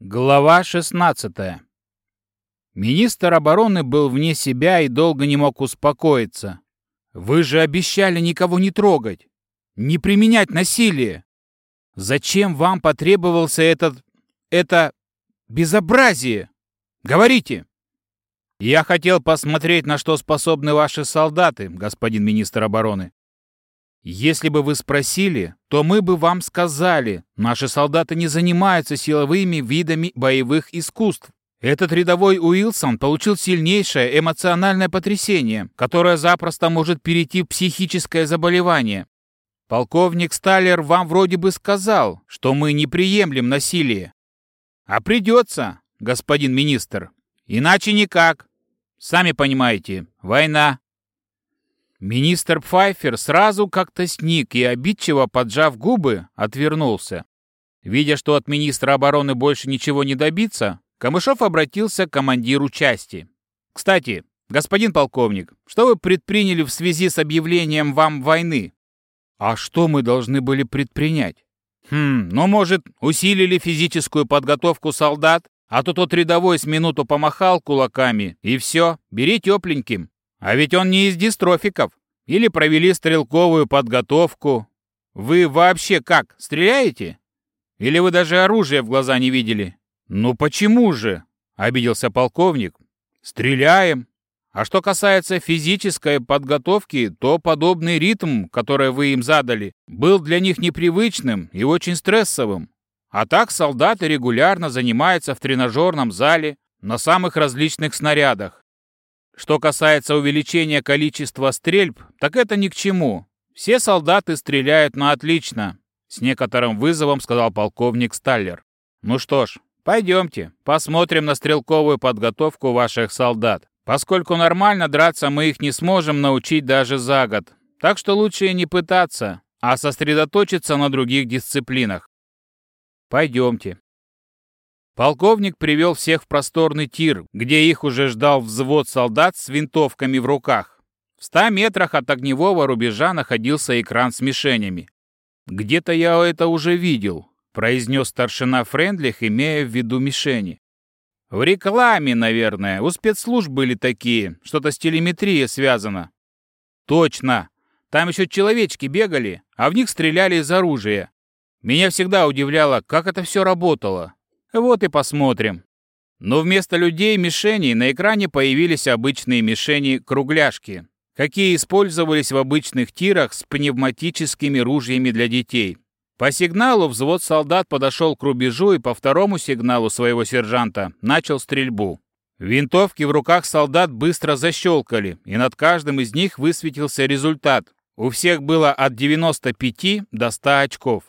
Глава 16. Министр обороны был вне себя и долго не мог успокоиться. Вы же обещали никого не трогать, не применять насилие. Зачем вам потребовался этот... это... безобразие? Говорите. Я хотел посмотреть, на что способны ваши солдаты, господин министр обороны. Если бы вы спросили, то мы бы вам сказали, наши солдаты не занимаются силовыми видами боевых искусств. Этот рядовой Уилсон получил сильнейшее эмоциональное потрясение, которое запросто может перейти в психическое заболевание. Полковник Сталлер вам вроде бы сказал, что мы не приемлем насилие. А придется, господин министр. Иначе никак. Сами понимаете, война. Министр Пфайфер сразу как-то сник и, обидчиво поджав губы, отвернулся. Видя, что от министра обороны больше ничего не добиться, Камышов обратился к командиру части. «Кстати, господин полковник, что вы предприняли в связи с объявлением вам войны?» «А что мы должны были предпринять?» «Хм, ну, может, усилили физическую подготовку солдат, а то тот рядовой с минуту помахал кулаками, и все, бери тепленьким. А ведь он не из дистрофиков. Или провели стрелковую подготовку. Вы вообще как, стреляете? Или вы даже оружие в глаза не видели? Ну почему же? Обиделся полковник. Стреляем. А что касается физической подготовки, то подобный ритм, который вы им задали, был для них непривычным и очень стрессовым. А так солдаты регулярно занимаются в тренажерном зале на самых различных снарядах. Что касается увеличения количества стрельб, так это ни к чему. Все солдаты стреляют на отлично, с некоторым вызовом сказал полковник Сталлер. Ну что ж, пойдемте, посмотрим на стрелковую подготовку ваших солдат. Поскольку нормально драться мы их не сможем научить даже за год. Так что лучше и не пытаться, а сосредоточиться на других дисциплинах. Пойдемте. Полковник привел всех в просторный тир, где их уже ждал взвод солдат с винтовками в руках. В ста метрах от огневого рубежа находился экран с мишенями. «Где-то я это уже видел», — произнес старшина Френдлих, имея в виду мишени. «В рекламе, наверное. У спецслужб были такие. Что-то с телеметрией связано». «Точно. Там еще человечки бегали, а в них стреляли из оружия. Меня всегда удивляло, как это все работало. Вот и посмотрим. Но вместо людей мишеней на экране появились обычные мишени-кругляшки, какие использовались в обычных тирах с пневматическими ружьями для детей. По сигналу взвод солдат подошел к рубежу и по второму сигналу своего сержанта начал стрельбу. Винтовки в руках солдат быстро защелкали, и над каждым из них высветился результат. У всех было от 95 до 100 очков.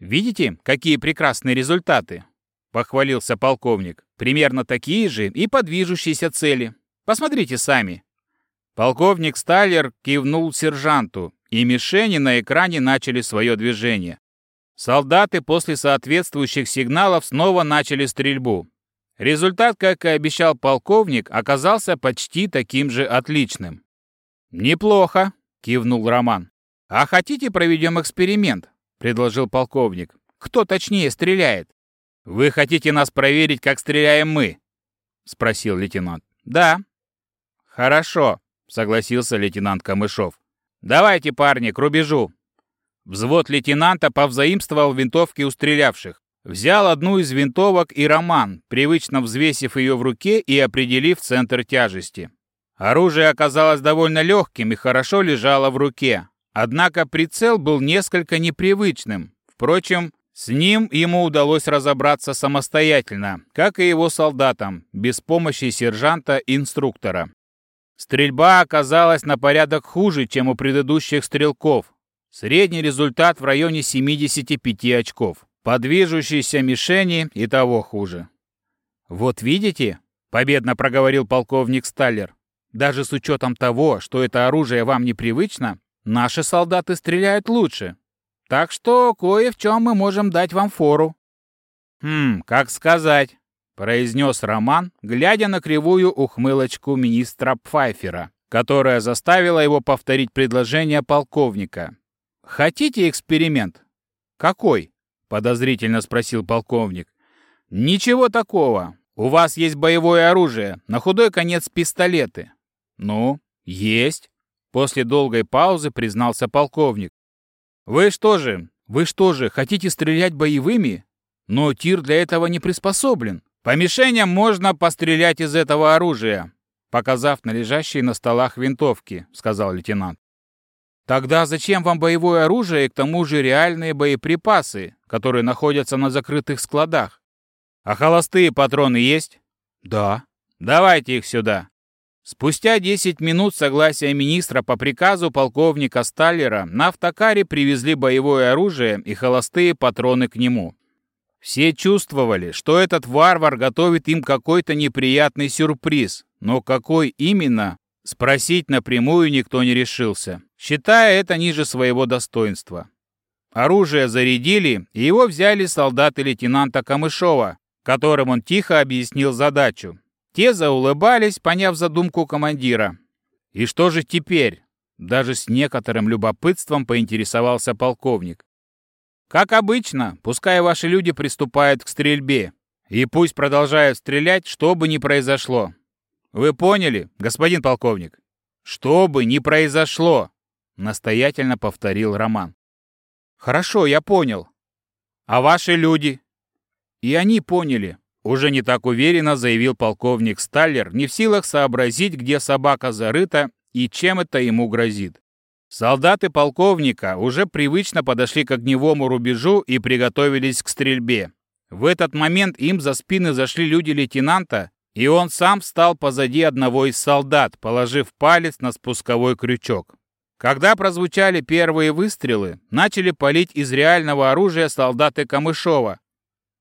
«Видите, какие прекрасные результаты?» — похвалился полковник. «Примерно такие же и по движущейся цели. Посмотрите сами». Полковник Сталлер кивнул сержанту, и мишени на экране начали свое движение. Солдаты после соответствующих сигналов снова начали стрельбу. Результат, как и обещал полковник, оказался почти таким же отличным. «Неплохо», — кивнул Роман. «А хотите проведем эксперимент? Предложил полковник. «Кто точнее стреляет?» «Вы хотите нас проверить, как стреляем мы?» — спросил лейтенант. «Да». «Хорошо», — согласился лейтенант Камышов. «Давайте, парни, к рубежу». Взвод лейтенанта повзаимствовал винтовки у стрелявших. Взял одну из винтовок и Роман, привычно взвесив ее в руке и определив центр тяжести. Оружие оказалось довольно легким и хорошо лежало в руке, Однако прицел был несколько непривычным. Впрочем, с ним ему удалось разобраться самостоятельно, как и его солдатам, без помощи сержанта-инструктора. Стрельба оказалась на порядок хуже, чем у предыдущих стрелков. Средний результат в районе 75 очков. По движущейся мишени и того хуже. «Вот видите?» — победно проговорил полковник Сталлер. «Даже с учетом того, что это оружие вам непривычно, Наши солдаты стреляют лучше. Так что кое в чем мы можем дать вам фору». «Хм, как сказать», — произнес Роман, глядя на кривую ухмылочку министра Пфайфера, которая заставила его повторить предложение полковника. «Хотите эксперимент?» «Какой?» — подозрительно спросил полковник. Ничего такого. У вас есть боевое оружие, на худой конец пистолеты. Ну, есть. После долгой паузы признался полковник. Вы что же, вы что же, хотите стрелять боевыми? Но тир для этого не приспособлен. По мишеням можно пострелять из этого оружия, показав на лежащие на столах винтовки, сказал лейтенант. Тогда зачем вам боевое оружие и к тому же реальные боеприпасы, которые находятся на закрытых складах? А холостые патроны есть? Да. Давайте их сюда. Спустя 10 минут согласия министра по приказу полковника Сталлера на автокаре привезли боевое оружие и холостые патроны к нему. Все чувствовали, что этот варвар готовит им какой-то неприятный сюрприз, но какой именно, спросить напрямую никто не решился, считая это ниже своего достоинства. Оружие зарядили, и его взяли солдаты лейтенанта Камышова, которым он тихо объяснил задачу. Те заулыбались, поняв задумку командира. «И что же теперь?» Даже с некоторым любопытством поинтересовался полковник. Как обычно, пускай ваши люди приступают к стрельбе. И пусть продолжают стрелять, что бы ни произошло. Вы поняли, господин полковник? Что бы ни произошло, настоятельно повторил Роман. Хорошо, я понял. А ваши люди? И они поняли. Уже не так уверенно заявил полковник Сталлер, не в силах сообразить, где собака зарыта и чем это ему грозит. Солдаты полковника уже привычно подошли к огневому рубежу и приготовились к стрельбе. В этот момент им за спины зашли люди лейтенанта, и он сам встал позади одного из солдат, положив палец на спусковой крючок. Когда прозвучали первые выстрелы, начали палить из реального оружия солдаты Камышова.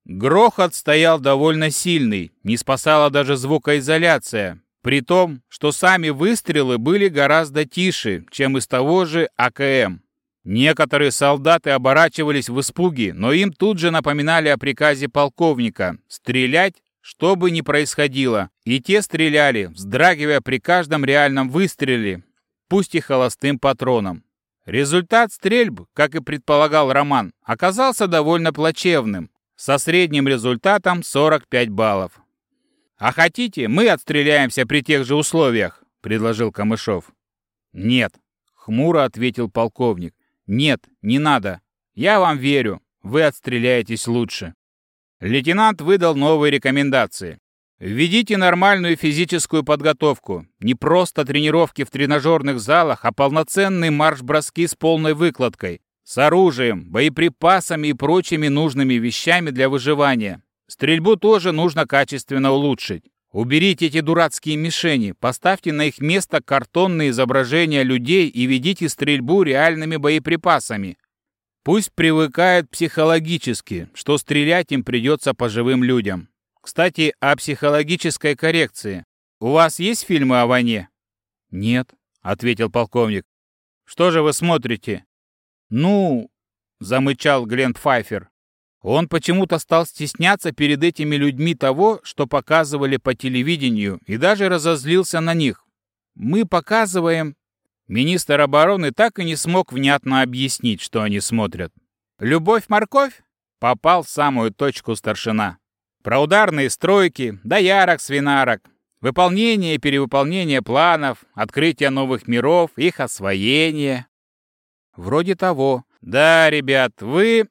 Грохот стоял довольно сильный, не спасала даже звукоизоляция, при том, что сами выстрелы были гораздо тише, чем из того же АКМ. Некоторые солдаты оборачивались в испуге, но им тут же напоминали о приказе полковника стрелять, что бы ни происходило, и те стреляли, вздрагивая при каждом реальном выстреле, пусть и холостым патроном. Результат стрельб, как и предполагал Роман, оказался довольно плачевным, со средним результатом 45 баллов. «А хотите, мы отстреляемся при тех же условиях?» — предложил Камышов. «Нет», — хмуро ответил полковник. «Нет, не надо. Я вам верю. Вы отстреляетесь лучше». Лейтенант выдал новые рекомендации. Введите нормальную физическую подготовку. Не просто тренировки в тренажерных залах, а полноценные марш-броски с полной выкладкой. С оружием, боеприпасами и прочими нужными вещами для выживания. Стрельбу тоже нужно качественно улучшить. Уберите эти дурацкие мишени, поставьте на их место картонные изображения людей и ведите стрельбу реальными боеприпасами. Пусть привыкают психологически, что стрелять им придется по живым людям. Кстати, о психологической коррекции. У вас есть фильмы о войне? Нет, ответил полковник. Что же вы смотрите? Ну, замычал Глент Файфер. Он почему-то стал стесняться перед этими людьми того, что показывали по телевидению, и даже разозлился на них. Мы показываем... Министр обороны так и не смог внятно объяснить, что они смотрят. «Любовь-морковь?» Попал в самую точку старшина. Про ударные стройки, доярок, свинарок, выполнение и перевыполнение планов, открытие новых миров, их освоение. Вроде того. Да, ребят, вы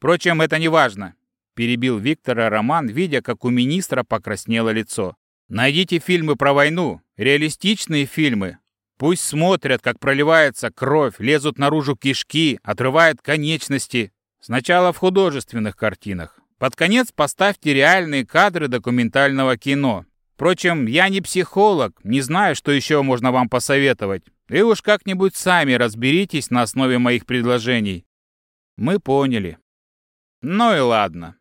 Впрочем, это не важно, перебил Виктора Роман, видя, как у министра покраснело лицо. Найдите фильмы про войну, реалистичные фильмы. Пусть смотрят, как проливается кровь, лезут наружу кишки, отрывают конечности. Сначала в художественных картинах. Под конец поставьте реальные кадры документального кино. Впрочем, я не психолог, не знаю, что еще можно вам посоветовать. И уж как-нибудь сами разберитесь на основе моих предложений. Мы поняли. Ну и ладно.